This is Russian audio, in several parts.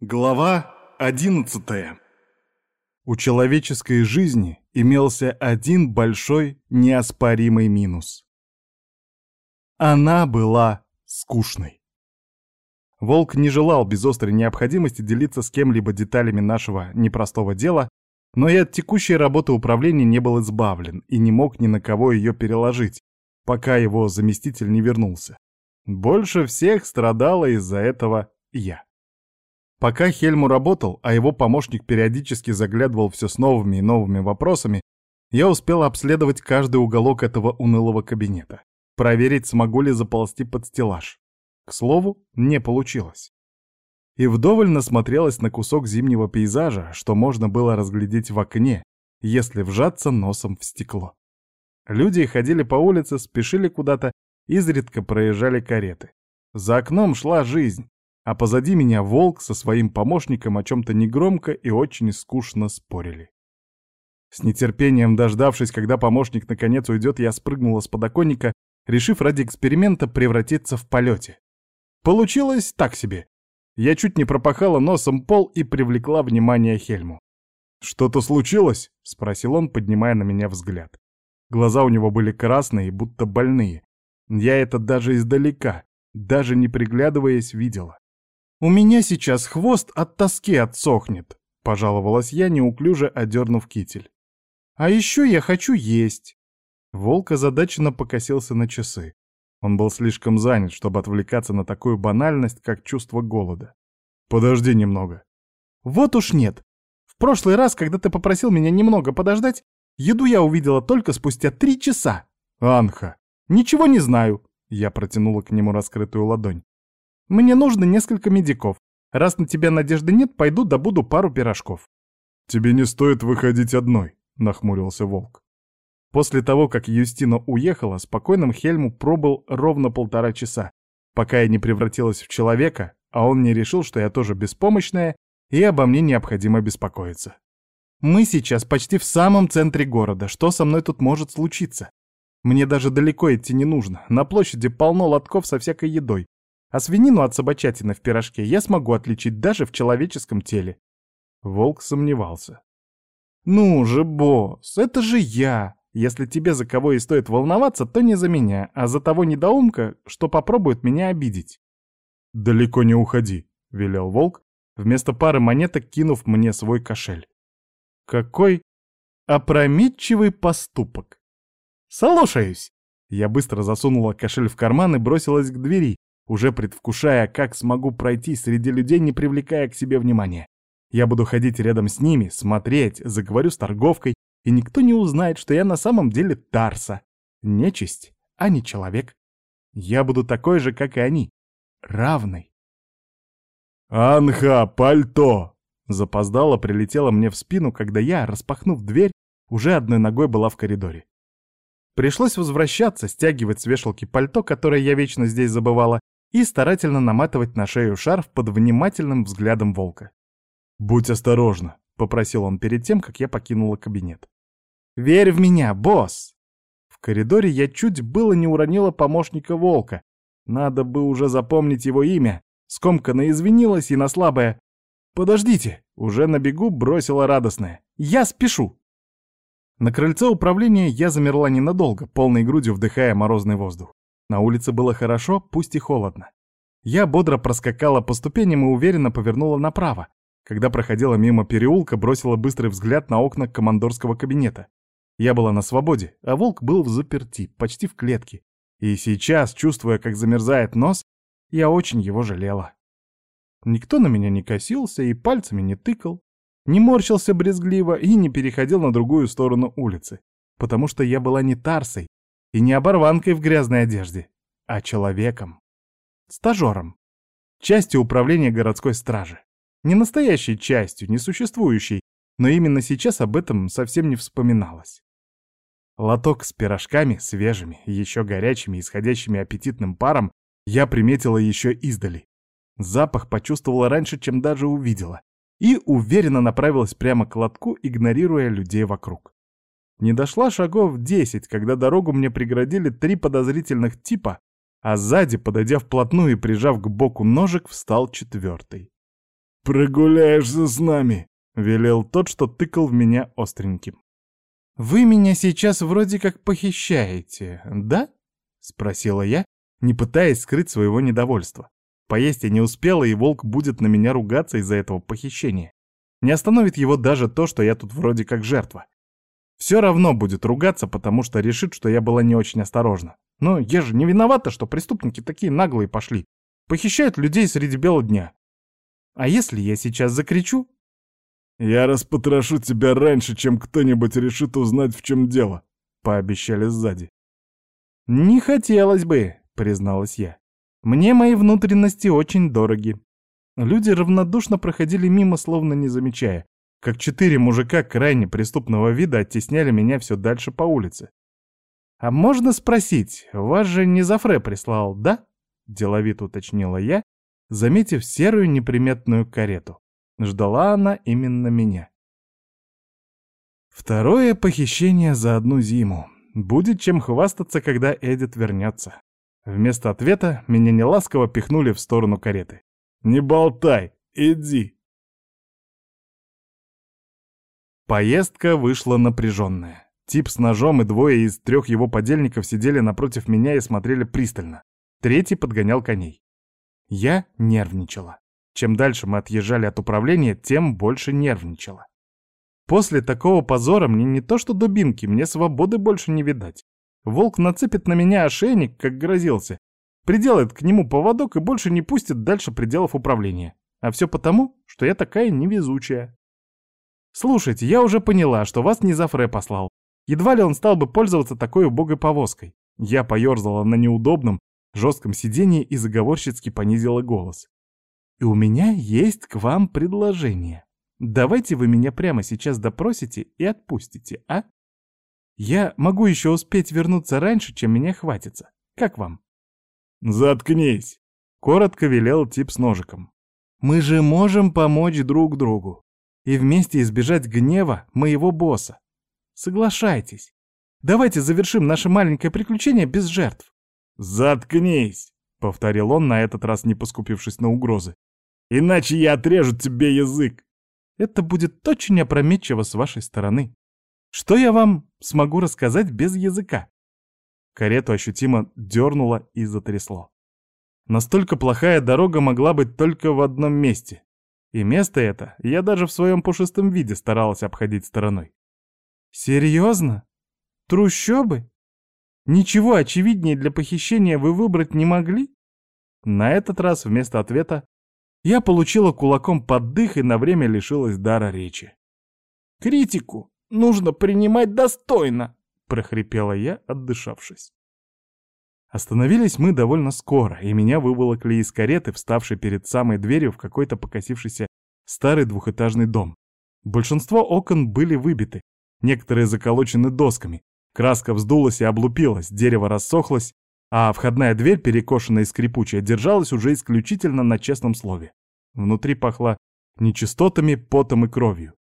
Глава 11 У человеческой жизни имелся один большой неоспоримый минус. Она была скучной. Волк не желал без острой необходимости делиться с кем-либо деталями нашего непростого дела, но и от текущей работы управления не был избавлен и не мог ни на кого ее переложить, пока его заместитель не вернулся. Больше всех страдала из-за этого я. Пока Хельму работал, а его помощник периодически заглядывал все с новыми и новыми вопросами, я успел обследовать каждый уголок этого унылого кабинета. Проверить, смогу ли заползти под стеллаж. К слову, не получилось. И вдоволь насмотрелась на кусок зимнего пейзажа, что можно было разглядеть в окне, если вжаться носом в стекло. Люди ходили по улице, спешили куда-то, изредка проезжали кареты. За окном шла жизнь, а позади меня волк со своим помощником о чем-то негромко и очень скучно спорили. С нетерпением дождавшись, когда помощник наконец уйдет, я спрыгнула с подоконника, решив ради эксперимента превратиться в полете. Получилось так себе. Я чуть не пропахала носом пол и привлекла внимание Хельму. «Что-то случилось?» — спросил он, поднимая на меня взгляд. Глаза у него были красные, будто больные. Я это даже издалека, даже не приглядываясь, видела. «У меня сейчас хвост от тоски отсохнет», — пожаловалась я, неуклюже одернув китель. «А еще я хочу есть». Волк озадаченно покосился на часы. Он был слишком занят, чтобы отвлекаться на такую банальность, как чувство голода. «Подожди немного». «Вот уж нет. В прошлый раз, когда ты попросил меня немного подождать, еду я увидела только спустя три часа». «Анха». «Ничего не знаю», — я протянула к нему раскрытую ладонь. Мне нужно несколько медиков. Раз на тебя надежды нет, пойду добуду пару пирожков». «Тебе не стоит выходить одной», — нахмурился Волк. После того, как Юстина уехала, спокойным Хельму пробыл ровно полтора часа, пока я не превратилась в человека, а он не решил, что я тоже беспомощная, и обо мне необходимо беспокоиться. Мы сейчас почти в самом центре города. Что со мной тут может случиться? Мне даже далеко идти не нужно. На площади полно лотков со всякой едой. А свинину от собачатины в пирожке я смогу отличить даже в человеческом теле. Волк сомневался. «Ну же, босс, это же я! Если тебе за кого и стоит волноваться, то не за меня, а за того недоумка, что попробует меня обидеть». «Далеко не уходи», — велел волк, вместо пары монеток кинув мне свой кошель. «Какой опрометчивый поступок!» «Слушаюсь!» Я быстро засунула кошель в карман и бросилась к двери, уже предвкушая, как смогу пройти среди людей, не привлекая к себе внимания. Я буду ходить рядом с ними, смотреть, заговорю с торговкой, и никто не узнает, что я на самом деле Тарса. Нечисть, а не человек. Я буду такой же, как и они. Равный. «Анха, пальто!» Запоздало прилетело мне в спину, когда я, распахнув дверь, уже одной ногой была в коридоре. Пришлось возвращаться, стягивать с вешалки пальто, которое я вечно здесь забывала, и старательно наматывать на шею шарф под внимательным взглядом волка. «Будь осторожна», — попросил он перед тем, как я покинула кабинет. «Верь в меня, босс!» В коридоре я чуть было не уронила помощника волка. Надо бы уже запомнить его имя. Скомканно извинилась и на слабое «Подождите!» уже на бегу бросила радостное «Я спешу!» На крыльце управления я замерла ненадолго, полной грудью вдыхая морозный воздух. На улице было хорошо, пусть и холодно. Я бодро проскакала по ступеням и уверенно повернула направо. Когда проходила мимо переулка, бросила быстрый взгляд на окна командорского кабинета. Я была на свободе, а волк был в заперти, почти в клетке. И сейчас, чувствуя, как замерзает нос, я очень его жалела. Никто на меня не косился и пальцами не тыкал, не морщился брезгливо и не переходил на другую сторону улицы, потому что я была не Тарсой, и не оборванкой в грязной одежде, а человеком. Стажером. Частью управления городской стражи. Не настоящей частью, не существующей, но именно сейчас об этом совсем не вспоминалось. Лоток с пирожками, свежими, еще горячими, исходящими аппетитным паром, я приметила еще издали. Запах почувствовала раньше, чем даже увидела, и уверенно направилась прямо к лотку, игнорируя людей вокруг. Не дошла шагов десять, когда дорогу мне преградили три подозрительных типа, а сзади, подойдя вплотную и прижав к боку ножик, встал четвертый. «Прогуляешься с нами», — велел тот, что тыкал в меня остреньким. «Вы меня сейчас вроде как похищаете, да?» — спросила я, не пытаясь скрыть своего недовольства. Поесть я не успела, и волк будет на меня ругаться из-за этого похищения. Не остановит его даже то, что я тут вроде как жертва. Все равно будет ругаться, потому что решит, что я была не очень осторожна. Но я же не виновата, что преступники такие наглые пошли. Похищают людей среди бела дня. А если я сейчас закричу? «Я распотрошу тебя раньше, чем кто-нибудь решит узнать, в чем дело», — пообещали сзади. «Не хотелось бы», — призналась я. «Мне мои внутренности очень дороги». Люди равнодушно проходили мимо, словно не замечая, как четыре мужика крайне преступного вида оттесняли меня все дальше по улице. «А можно спросить, вас же не Зафре прислал, да?» — деловито уточнила я, заметив серую неприметную карету. Ждала она именно меня. Второе похищение за одну зиму. Будет чем хвастаться, когда Эдит вернется. Вместо ответа меня неласково пихнули в сторону кареты. «Не болтай, иди!» Поездка вышла напряженная. Тип с ножом и двое из трех его подельников сидели напротив меня и смотрели пристально. Третий подгонял коней. Я нервничала. Чем дальше мы отъезжали от управления, тем больше нервничала. После такого позора мне не то что дубинки, мне свободы больше не видать. Волк нацепит на меня ошейник, как грозился, приделает к нему поводок и больше не пустит дальше пределов управления. А все потому, что я такая невезучая. Слушайте, я уже поняла, что вас не Зафре послал. Едва ли он стал бы пользоваться такой убогой повозкой. Я поерзала на неудобном, жестком сиденье и заговорщицки понизила голос. И у меня есть к вам предложение. Давайте вы меня прямо сейчас допросите и отпустите, а? Я могу еще успеть вернуться раньше, чем меня хватится. Как вам? Заткнись! Коротко велел тип с ножиком. Мы же можем помочь друг другу и вместе избежать гнева моего босса. Соглашайтесь. Давайте завершим наше маленькое приключение без жертв. Заткнись, повторил он, на этот раз не поскупившись на угрозы. Иначе я отрежу тебе язык. Это будет очень опрометчиво с вашей стороны. Что я вам смогу рассказать без языка? Карету ощутимо дернуло и затрясло. Настолько плохая дорога могла быть только в одном месте. И место это я даже в своем пушистом виде старалась обходить стороной. Серьезно? Трущобы? Ничего очевиднее для похищения вы выбрать не могли? На этот раз вместо ответа я получила кулаком под дых и на время лишилась дара речи. «Критику нужно принимать достойно!» — прохрипела я, отдышавшись. Остановились мы довольно скоро, и меня выволокли из кареты, вставшей перед самой дверью в какой-то покосившийся старый двухэтажный дом. Большинство окон были выбиты, некоторые заколочены досками, краска вздулась и облупилась, дерево рассохлось, а входная дверь, перекошенная и скрипучая, держалась уже исключительно на честном слове. Внутри пахло нечистотами, потом и кровью.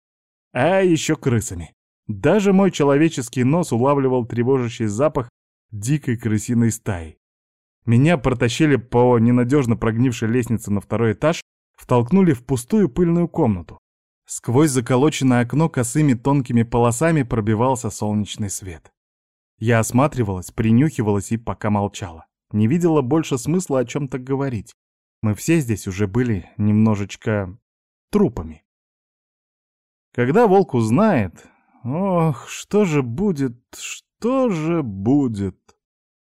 А еще крысами. Даже мой человеческий нос улавливал тревожащий запах дикой крысиной стаи. Меня протащили по ненадежно прогнившей лестнице на второй этаж, втолкнули в пустую пыльную комнату. Сквозь заколоченное окно косыми тонкими полосами пробивался солнечный свет. Я осматривалась, принюхивалась и пока молчала. Не видела больше смысла о чем-то говорить. Мы все здесь уже были немножечко трупами. Когда волк узнает... Ох, что же будет, что же будет?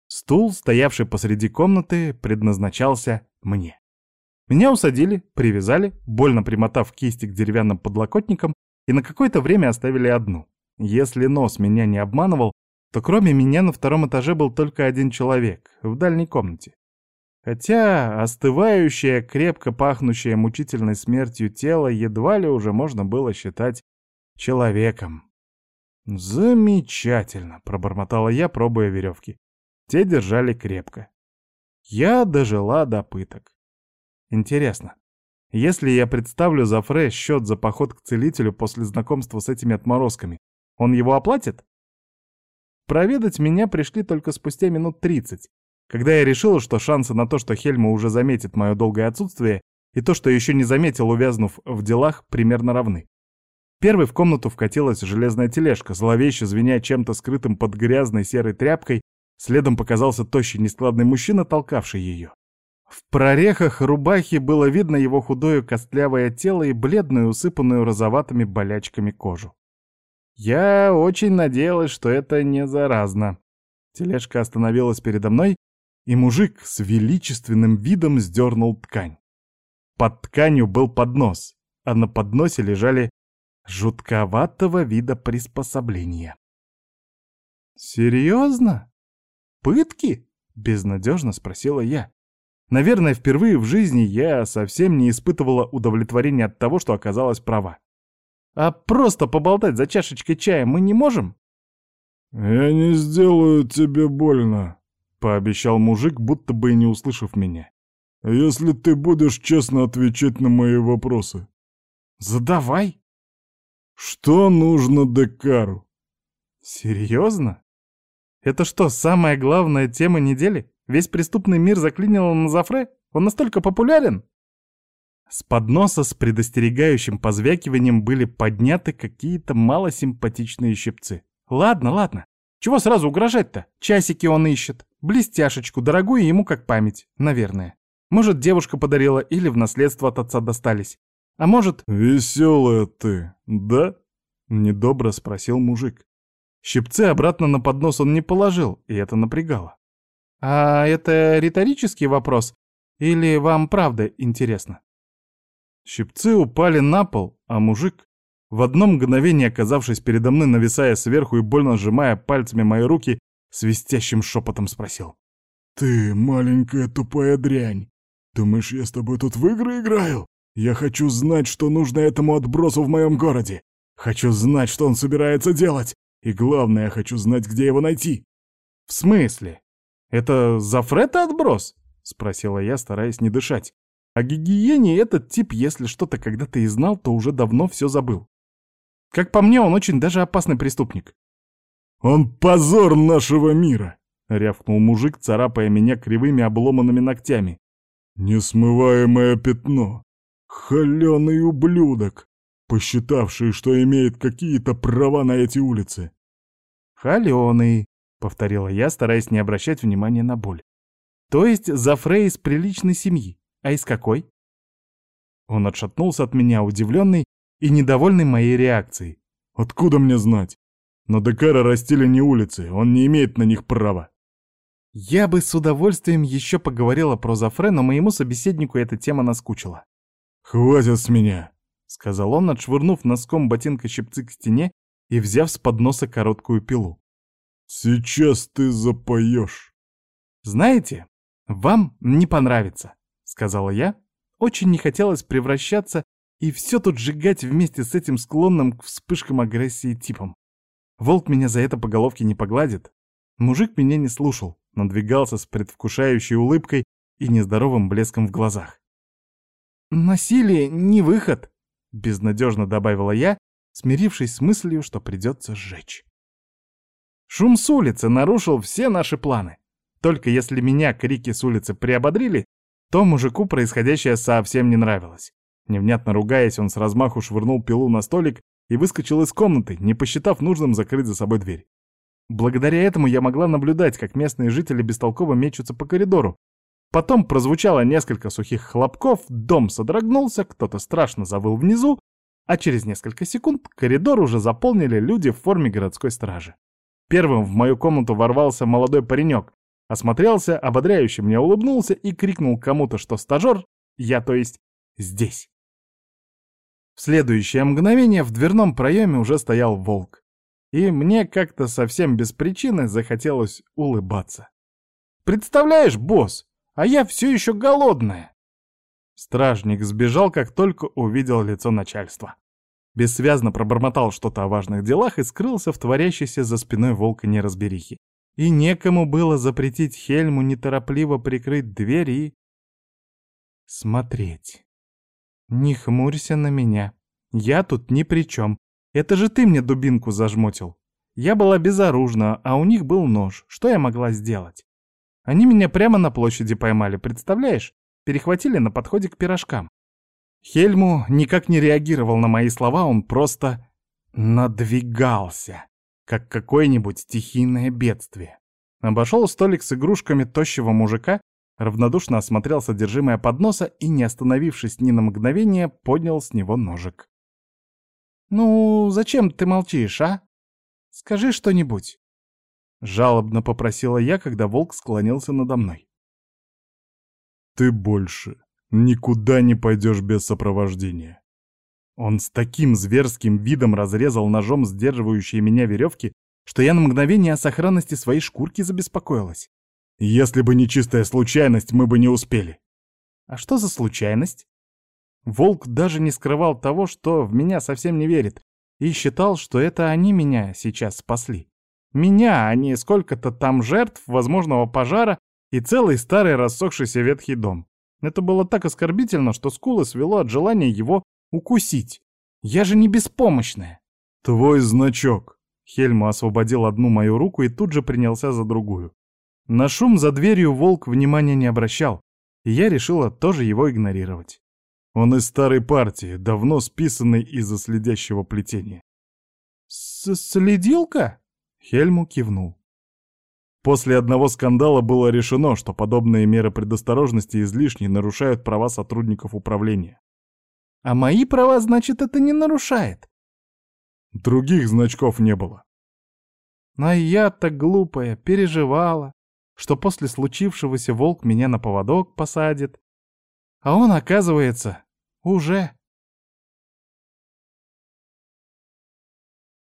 Стул, стоявший посреди комнаты, предназначался мне. Меня усадили, привязали, больно примотав кисти к деревянным подлокотникам и на какое-то время оставили одну. Если нос меня не обманывал, то кроме меня на втором этаже был только один человек, в дальней комнате. Хотя остывающее, крепко пахнущее мучительной смертью тело едва ли уже можно было считать человеком. «Замечательно!» — пробормотала я, пробуя веревки. Те держали крепко. Я дожила до пыток. Интересно, если я представлю за Фрэ счет за поход к целителю после знакомства с этими отморозками, он его оплатит? Проведать меня пришли только спустя минут 30, когда я решила, что шансы на то, что Хельма уже заметит мое долгое отсутствие, и то, что еще не заметил, увязнув в делах, примерно равны. Первой в комнату вкатилась железная тележка, зловеще звеня чем-то скрытым под грязной серой тряпкой, следом показался тощий нескладный мужчина, толкавший ее. В прорехах рубахи было видно его худое костлявое тело и бледную, усыпанную розоватыми болячками кожу. Я очень надеялась, что это не заразно. Тележка остановилась передо мной, и мужик с величественным видом сдернул ткань. Под тканью был поднос, а на подносе лежали жутковатого вида приспособления. «Серьезно? Пытки?» — безнадежно спросила я. Наверное, впервые в жизни я совсем не испытывала удовлетворения от того, что оказалась права. А просто поболтать за чашечкой чая мы не можем? «Я не сделаю тебе больно», — пообещал мужик, будто бы и не услышав меня. «Если ты будешь честно отвечать на мои вопросы». «Задавай». «Что нужно Декару?» «Серьезно? Это что, самая главная тема недели?» Весь преступный мир заклинило на Зафре? Он настолько популярен?» С подноса с предостерегающим позвякиванием были подняты какие-то малосимпатичные щипцы. «Ладно, ладно. Чего сразу угрожать-то? Часики он ищет. Блестяшечку, дорогую ему как память, наверное. Может, девушка подарила или в наследство от отца достались. А может...» «Веселая ты, да?» — недобро спросил мужик. Щипцы обратно на поднос он не положил, и это напрягало. А это риторический вопрос? Или вам правда интересно? Щипцы упали на пол, а мужик, в одно мгновение оказавшись передо мной, нависая сверху и больно сжимая пальцами мои руки, свистящим шепотом спросил. «Ты маленькая тупая дрянь. Думаешь, я с тобой тут в игры играю? Я хочу знать, что нужно этому отбросу в моем городе. Хочу знать, что он собирается делать. И главное, я хочу знать, где его найти». «В смысле?» «Это Зафрета отброс?» — спросила я, стараясь не дышать. О гигиене этот тип, если что-то когда-то и знал, то уже давно все забыл. Как по мне, он очень даже опасный преступник. «Он позор нашего мира!» — рявкнул мужик, царапая меня кривыми обломанными ногтями. «Несмываемое пятно! Холеный ублюдок, посчитавший, что имеет какие-то права на эти улицы!» «Холеный!» — повторила я, стараясь не обращать внимания на боль. «То есть Зафрей из приличной семьи. А из какой?» Он отшатнулся от меня, удивленный и недовольный моей реакцией. «Откуда мне знать? Но Декара растили не улицы, он не имеет на них права». Я бы с удовольствием еще поговорила про Зафре, но моему собеседнику эта тема наскучила. «Хватит с меня», — сказал он, отшвырнув носком ботинка щипцы к стене и взяв с подноса короткую пилу. «Сейчас ты запоешь». «Знаете, вам не понравится», — сказала я. Очень не хотелось превращаться и все тут сжигать вместе с этим склонным к вспышкам агрессии типом. Волк меня за это по головке не погладит. Мужик меня не слушал, надвигался с предвкушающей улыбкой и нездоровым блеском в глазах. «Насилие — не выход», — безнадежно добавила я, смирившись с мыслью, что придется сжечь. Шум с улицы нарушил все наши планы. Только если меня крики с улицы приободрили, то мужику происходящее совсем не нравилось. Невнятно ругаясь, он с размаху швырнул пилу на столик и выскочил из комнаты, не посчитав нужным закрыть за собой дверь. Благодаря этому я могла наблюдать, как местные жители бестолково мечутся по коридору. Потом прозвучало несколько сухих хлопков, дом содрогнулся, кто-то страшно завыл внизу, а через несколько секунд коридор уже заполнили люди в форме городской стражи. Первым в мою комнату ворвался молодой паренек, осмотрелся, ободряюще мне улыбнулся и крикнул кому-то, что стажер, я то есть, здесь. В следующее мгновение в дверном проеме уже стоял волк. И мне как-то совсем без причины захотелось улыбаться. «Представляешь, босс, а я все еще голодная!» Стражник сбежал, как только увидел лицо начальства бессвязно пробормотал что-то о важных делах и скрылся в творящейся за спиной волка неразберихи. И некому было запретить Хельму неторопливо прикрыть дверь и... смотреть. «Не хмурься на меня. Я тут ни при чем. Это же ты мне дубинку зажмотил. Я была безоружна, а у них был нож. Что я могла сделать? Они меня прямо на площади поймали, представляешь? Перехватили на подходе к пирожкам. Хельму никак не реагировал на мои слова, он просто надвигался, как какое-нибудь стихийное бедствие. Обошел столик с игрушками тощего мужика, равнодушно осмотрел содержимое подноса и, не остановившись ни на мгновение, поднял с него ножик. «Ну, зачем ты молчишь, а? Скажи что-нибудь». Жалобно попросила я, когда волк склонился надо мной. «Ты больше никуда не пойдешь без сопровождения». Он с таким зверским видом разрезал ножом сдерживающие меня веревки, что я на мгновение о сохранности своей шкурки забеспокоилась. «Если бы не чистая случайность, мы бы не успели». «А что за случайность?» Волк даже не скрывал того, что в меня совсем не верит, и считал, что это они меня сейчас спасли. Меня, а не сколько-то там жертв возможного пожара и целый старый рассохшийся ветхий дом. Это было так оскорбительно, что скулы свело от желания его укусить. Я же не беспомощная. Твой значок. Хельму освободил одну мою руку и тут же принялся за другую. На шум за дверью волк внимания не обращал, и я решила тоже его игнорировать. Он из старой партии, давно списанный из-за следящего плетения. «Следилка?» Хельму кивнул. После одного скандала было решено, что подобные меры предосторожности излишне нарушают права сотрудников управления. А мои права, значит, это не нарушает. Других значков не было. А я-то глупая, переживала, что после случившегося волк меня на поводок посадит. А он, оказывается, уже